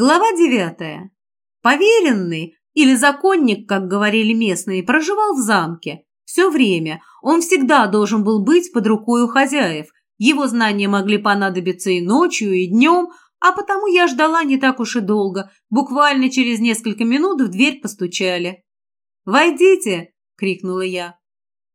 Глава девятая. Поверенный, или законник, как говорили местные, проживал в замке. Все время. Он всегда должен был быть под рукой у хозяев. Его знания могли понадобиться и ночью, и днем, а потому я ждала не так уж и долго. Буквально через несколько минут в дверь постучали. «Войдите!» — крикнула я.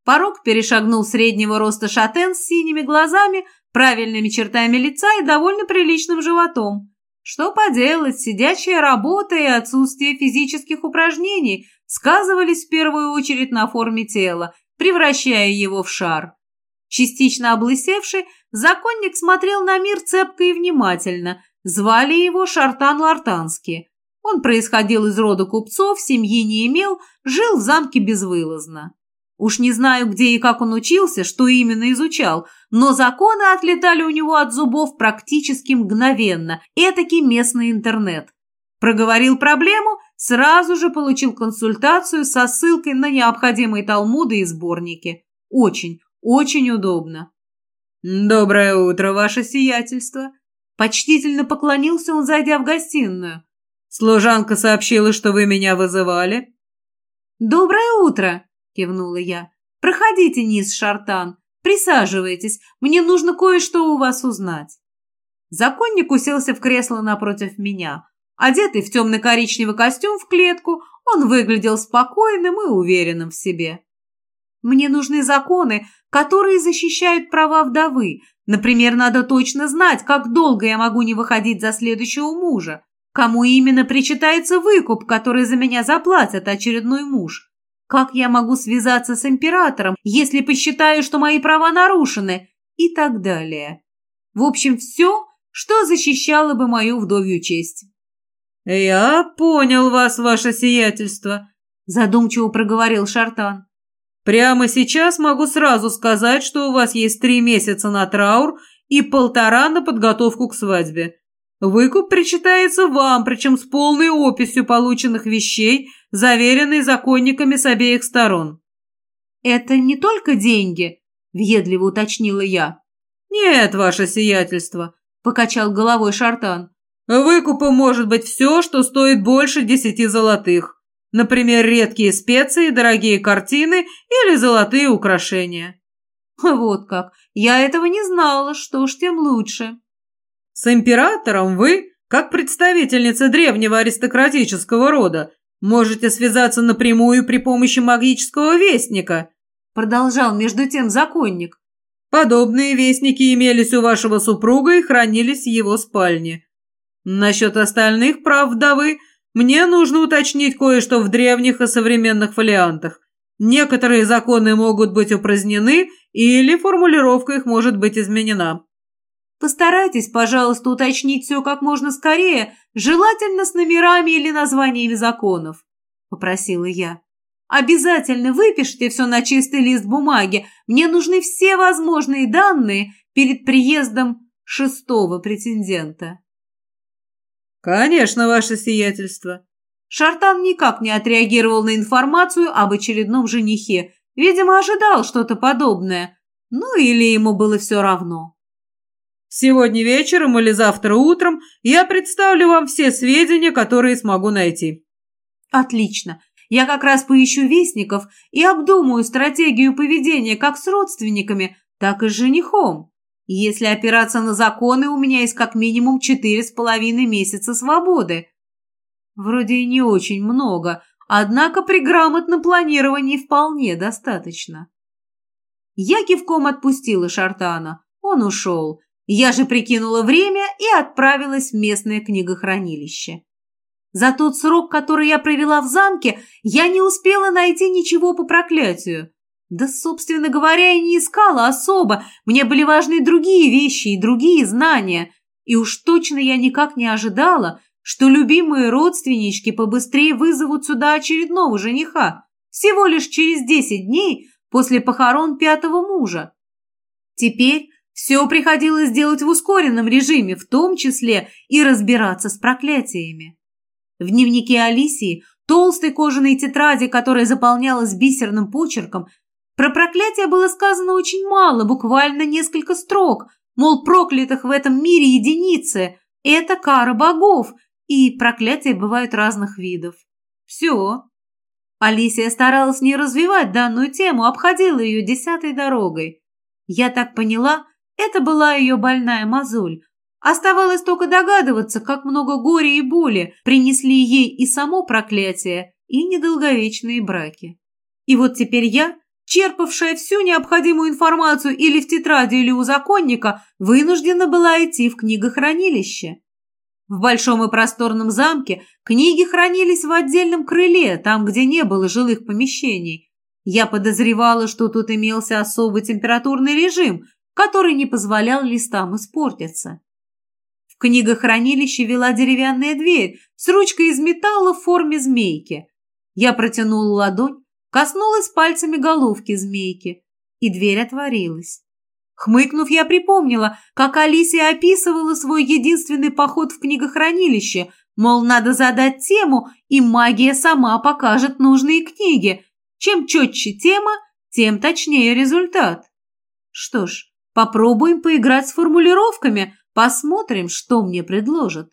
Порог перешагнул среднего роста шатен с синими глазами, правильными чертами лица и довольно приличным животом. Что поделать, сидячая работа и отсутствие физических упражнений сказывались в первую очередь на форме тела, превращая его в шар. Частично облысевший, законник смотрел на мир цепко и внимательно. Звали его Шартан Лартанский. Он происходил из рода купцов, семьи не имел, жил в замке безвылазно. Уж не знаю, где и как он учился, что именно изучал, но законы отлетали у него от зубов практически мгновенно, этакий местный интернет. Проговорил проблему, сразу же получил консультацию со ссылкой на необходимые талмуды и сборники. Очень, очень удобно. «Доброе утро, ваше сиятельство!» Почтительно поклонился он, зайдя в гостиную. «Служанка сообщила, что вы меня вызывали». «Доброе утро!» — кивнула я. «Проходите, низ Шартан. Присаживайтесь. Мне нужно кое-что у вас узнать». Законник уселся в кресло напротив меня. Одетый в темно-коричневый костюм в клетку, он выглядел спокойным и уверенным в себе. «Мне нужны законы, которые защищают права вдовы. Например, надо точно знать, как долго я могу не выходить за следующего мужа, кому именно причитается выкуп, который за меня заплатит очередной муж, как я могу связаться с императором, если посчитаю, что мои права нарушены? И так далее. В общем, все, что защищало бы мою вдовью честь. «Я понял вас, ваше сиятельство», – задумчиво проговорил Шартан. «Прямо сейчас могу сразу сказать, что у вас есть три месяца на траур и полтора на подготовку к свадьбе. Выкуп причитается вам, причем с полной описью полученных вещей, заверенной законниками с обеих сторон. «Это не только деньги?» – въедливо уточнила я. «Нет, ваше сиятельство», – покачал головой Шартан. «Выкупом может быть все, что стоит больше десяти золотых. Например, редкие специи, дорогие картины или золотые украшения». «Вот как! Я этого не знала, что ж тем лучше». С императором вы, как представительница древнего аристократического рода, можете связаться напрямую при помощи магического вестника», продолжал между тем законник. «Подобные вестники имелись у вашего супруга и хранились в его спальне. Насчет остальных прав вдовы мне нужно уточнить кое-что в древних и современных фолиантах. Некоторые законы могут быть упразднены или формулировка их может быть изменена. Постарайтесь, пожалуйста, уточнить все как можно скорее, желательно с номерами или названиями законов», — попросила я. «Обязательно выпишите все на чистый лист бумаги. Мне нужны все возможные данные перед приездом шестого претендента». «Конечно, ваше сиятельство». Шартан никак не отреагировал на информацию об очередном женихе. Видимо, ожидал что-то подобное. Ну или ему было все равно. Сегодня вечером или завтра утром я представлю вам все сведения, которые смогу найти». «Отлично. Я как раз поищу вестников и обдумаю стратегию поведения как с родственниками, так и с женихом. Если опираться на законы, у меня есть как минимум четыре с половиной месяца свободы. Вроде и не очень много, однако при грамотном планировании вполне достаточно». Я кивком отпустила Шартана. Он ушел. Я же прикинула время и отправилась в местное книгохранилище. За тот срок, который я провела в замке, я не успела найти ничего по проклятию. Да, собственно говоря, и не искала особо. Мне были важны другие вещи и другие знания. И уж точно я никак не ожидала, что любимые родственнички побыстрее вызовут сюда очередного жениха. Всего лишь через десять дней после похорон пятого мужа. Теперь все приходилось делать в ускоренном режиме, в том числе и разбираться с проклятиями. В дневнике Алисии, толстой кожаной тетради, которая заполнялась бисерным почерком, про проклятие было сказано очень мало, буквально несколько строк, мол, проклятых в этом мире единицы. Это кара богов, и проклятия бывают разных видов. Все. Алисия старалась не развивать данную тему, обходила ее десятой дорогой. Я так поняла, это была ее больная мозоль. Оставалось только догадываться, как много горя и боли принесли ей и само проклятие, и недолговечные браки. И вот теперь я, черпавшая всю необходимую информацию или в тетради, или у законника, вынуждена была идти в книгохранилище. В большом и просторном замке книги хранились в отдельном крыле, там, где не было жилых помещений. Я подозревала, что тут имелся особый температурный режим, который не позволял листам испортиться. В книгохранилище вела деревянная дверь с ручкой из металла в форме змейки. Я протянула ладонь, коснулась пальцами головки змейки, и дверь отворилась. Хмыкнув, я припомнила, как Алисия описывала свой единственный поход в книгохранилище, мол, надо задать тему, и магия сама покажет нужные книги. Чем четче тема, тем точнее результат. Что ж, попробуем поиграть с формулировками, посмотрим, что мне предложат.